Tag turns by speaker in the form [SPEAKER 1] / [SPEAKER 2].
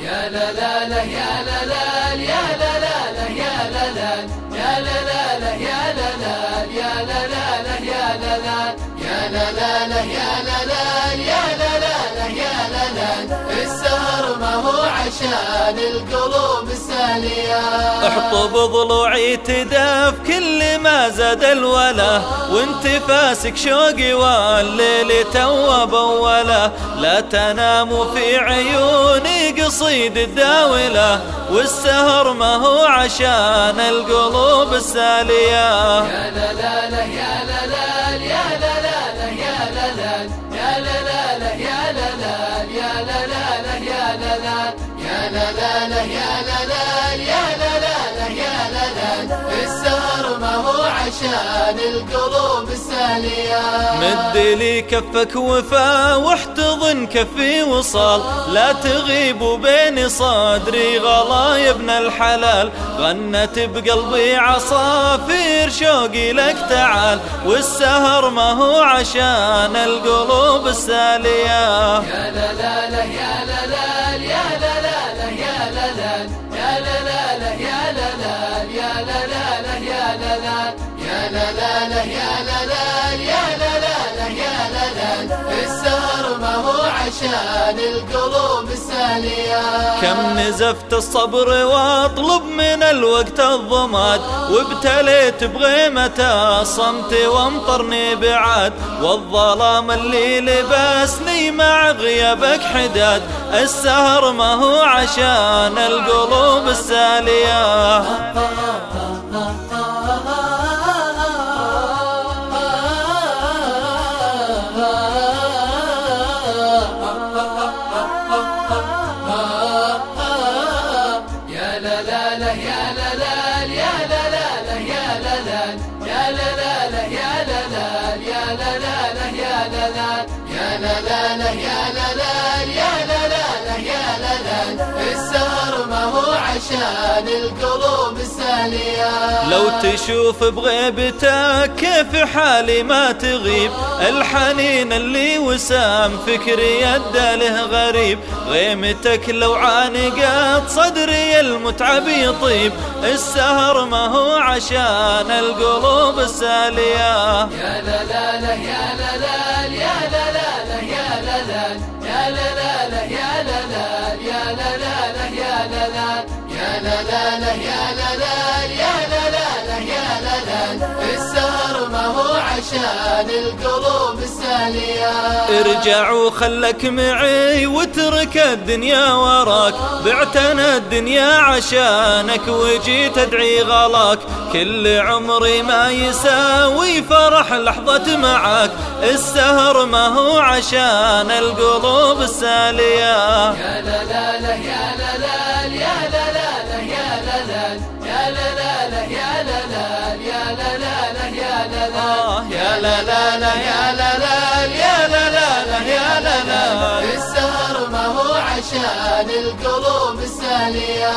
[SPEAKER 1] يا لا لا لا يا لا لا يا لا لا لا يا لا لا يا لا لا لا يا لا لا يا لا لا لا يا لا لا يا لا لا لا يا لا لا يا لا لا لا يا لا لا السهر ما هو عشان القلوب
[SPEAKER 2] احطب ضلوعي تداف كل ما زاد الولا وانت فاسك شوقي والليل توب اوله لا تنام في عيوني قصيد الداولة والسهر ما هو عشان القلوب السالية
[SPEAKER 1] يا لا لا لا يا لا لا يا لا لا يا لا لا يا لا لا يا لا لا يا لا لا يا لا لا يا لا لا لا يا لا لا عشان القلوب السالية.
[SPEAKER 2] مد لي كفك وفا واحتضن كفي وصال. لا تغيب بين صدري غلا يا ابن الحلال. غنت بقلبي عصافير شوقي لك تعال. والسهر ما هو عشان القلوب السالية.
[SPEAKER 1] يا لا لا لا يا لا يا لا لا لا يا لا لا يا لا لا يا لا لا. السهر ما هو عشان القلوب السالية.
[SPEAKER 2] كم نزفت الصبر واطلب من الوقت الضماد. وابتليت بغيمة الصمت وامطرني بعاد. والظلام اللي لبسني مع غيابك حداد. السهر ما هو عشان القلوب السالية.
[SPEAKER 1] لا لا يا لا لا يا لا لا يا لا لا يا لا لا يا لا لا يا لا لا يا لا لا يا لا لا يا لا لا يا لا لا يا لا لا السهر ما هو عشان القلوب السالية
[SPEAKER 2] لو تشوف بغيبتك كيف حالي ما تغيب الحنين اللي وسام فكري يده له غريب غيمتك لو عانقت صدري المتعب يطيب السهر ما هو عشان القلوب السالية
[SPEAKER 1] يا لا يا لا يا لا يا لا يا لا يا لا يا لا يا لا يا لا يا لا عشان القلوب السالية.
[SPEAKER 2] ارجع وخلك معي واترك الدنيا وراك. بعتنا الدنيا عشانك وجيت ادعي غلاك. كل عمري ما يساوي فرح لحظة معاك السهر ما هو عشان القلوب السالية.
[SPEAKER 1] يا لا لا لا يا لا لا يا لا يا لا لا يا لا لا لا يا لا لا عشان القلوب السالية.